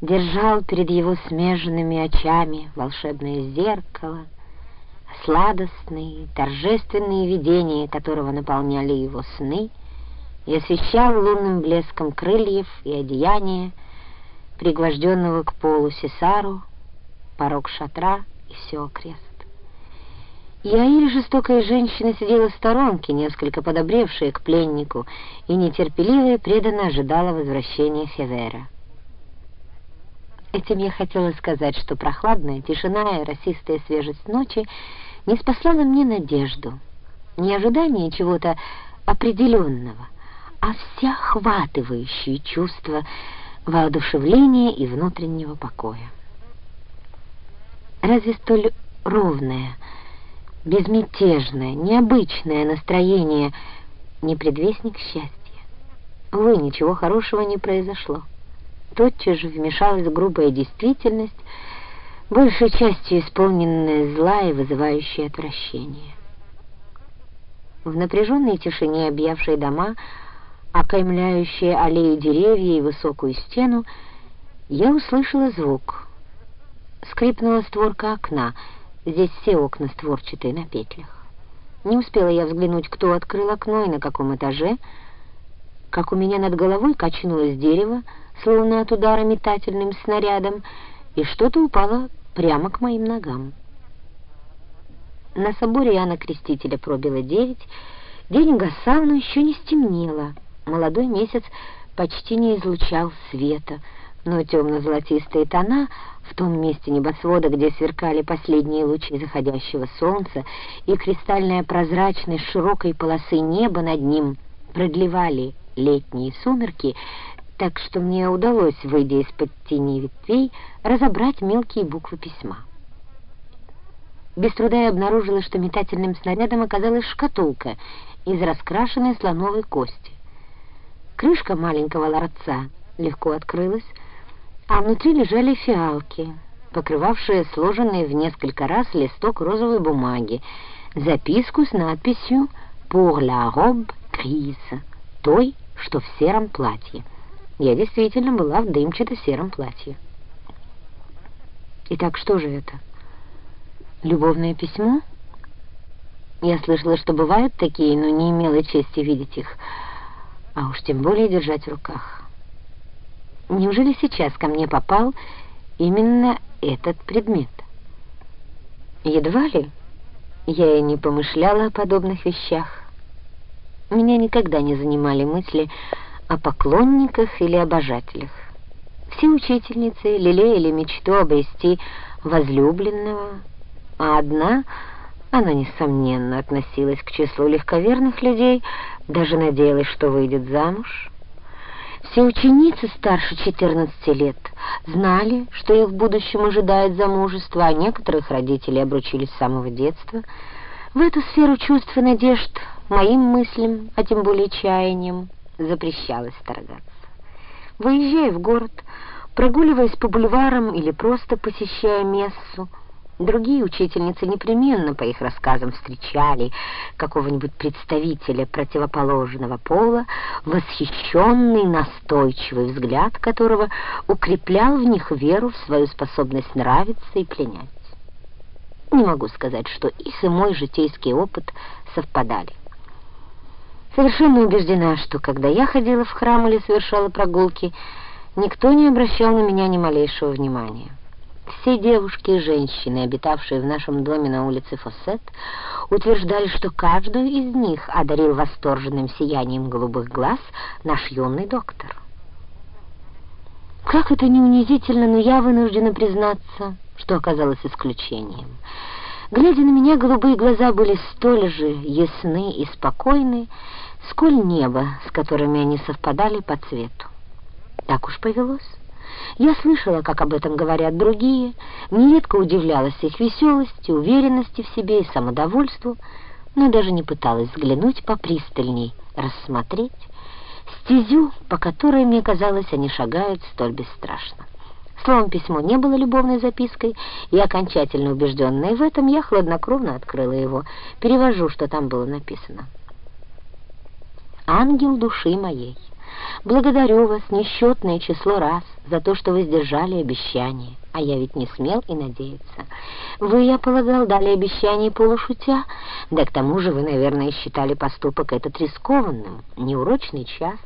держал перед его смеженными очами волшебное зеркало, сладостные, торжественные видения которого наполняли его сны, и освещал лунным блеском крыльев и одеяния, пригвожденного к полу сесару, порог шатра и все окрест. Я или жестокая женщина сидела в сторонке, несколько подобревшая к пленнику, и нетерпеливо и преданно ожидала возвращения Хевера. Этим я хотела сказать, что прохладная тишина и росистая свежесть ночи не спаслала мне надежду, не ожидание чего-то определенного, а всеохватывающее чувство воодушевления и внутреннего покоя. Разве столь ровное, безмятежное, необычное настроение не предвестник счастья? Увы, ничего хорошего не произошло. Тотчас же вмешалась грубая действительность, большей частью исполненная зла и вызывающая отвращение. В напряженной тишине объявшей дома, окаймляющие аллею деревья и высокую стену, я услышала звук — Скрипнула створка окна. Здесь все окна створчатые на петлях. Не успела я взглянуть, кто открыл окно и на каком этаже, как у меня над головой качнулось дерево, словно от удара метательным снарядом, и что-то упало прямо к моим ногам. На соборе Иоанна Крестителя пробило девять, день гасал, но еще не стемнело. Молодой месяц почти не излучал света, но темно-золотистые тона в том месте небосвода, где сверкали последние лучи заходящего солнца, и кристальная прозрачность широкой полосы неба над ним продлевали летние сумерки, так что мне удалось, выйдя из-под тени ветвей, разобрать мелкие буквы письма. Без труда я обнаружила, что метательным снарядом оказалась шкатулка из раскрашенной слоновой кости. Крышка маленького ларца легко открылась, а внутри лежали фиалки, покрывавшие сложенный в несколько раз листок розовой бумаги, записку с надписью «Pour la robe grise», той, что в сером платье. Я действительно была в дымчато-сером платье. Итак, что же это? Любовное письмо? Я слышала, что бывают такие, но не имела чести видеть их, а уж тем более держать в руках. Неужели сейчас ко мне попал именно этот предмет? Едва ли я и не помышляла о подобных вещах. Меня никогда не занимали мысли о поклонниках или обожателях. Все учительницы лелеяли мечту обрести возлюбленного, а одна, она, несомненно, относилась к числу легковерных людей, даже надеялась, что выйдет замуж. Все ученицы старше 14 лет знали, что их в будущем ожидает замужество, а некоторых родителей обручились с самого детства. В эту сферу чувств и надежд моим мыслям, а тем более чаяниям, запрещалось вторгаться. Выезжая в город, прогуливаясь по бульварам или просто посещая мессу, Другие учительницы непременно, по их рассказам, встречали какого-нибудь представителя противоположного пола, восхищенный, настойчивый взгляд которого укреплял в них веру в свою способность нравиться и пленять. Не могу сказать, что их и мой житейский опыт совпадали. Совершенно убеждена, что когда я ходила в храм или совершала прогулки, никто не обращал на меня ни малейшего внимания. Все девушки и женщины, обитавшие в нашем доме на улице Фоссет, утверждали, что каждую из них одарил восторженным сиянием голубых глаз наш юный доктор. Как это не унизительно, но я вынуждена признаться, что оказалось исключением. Глядя на меня, голубые глаза были столь же ясны и спокойны, сколь небо, с которыми они совпадали по цвету. Так уж повелось. Я слышала, как об этом говорят другие, нередко удивлялась их веселости, уверенности в себе и самодовольству, но даже не пыталась взглянуть попристальней, рассмотреть стезю, по которой, мне казалось, они шагают столь бесстрашно. Словом, письмо не было любовной запиской, и, окончательно убежденная в этом, я хладнокровно открыла его. Перевожу, что там было написано. «Ангел души моей». Благодарю вас несчетное число раз за то, что вы сдержали обещание, а я ведь не смел и надеяться. Вы, я полагал, дали обещание полушутя, да к тому же вы, наверное, считали поступок этот рискованным, неурочный час».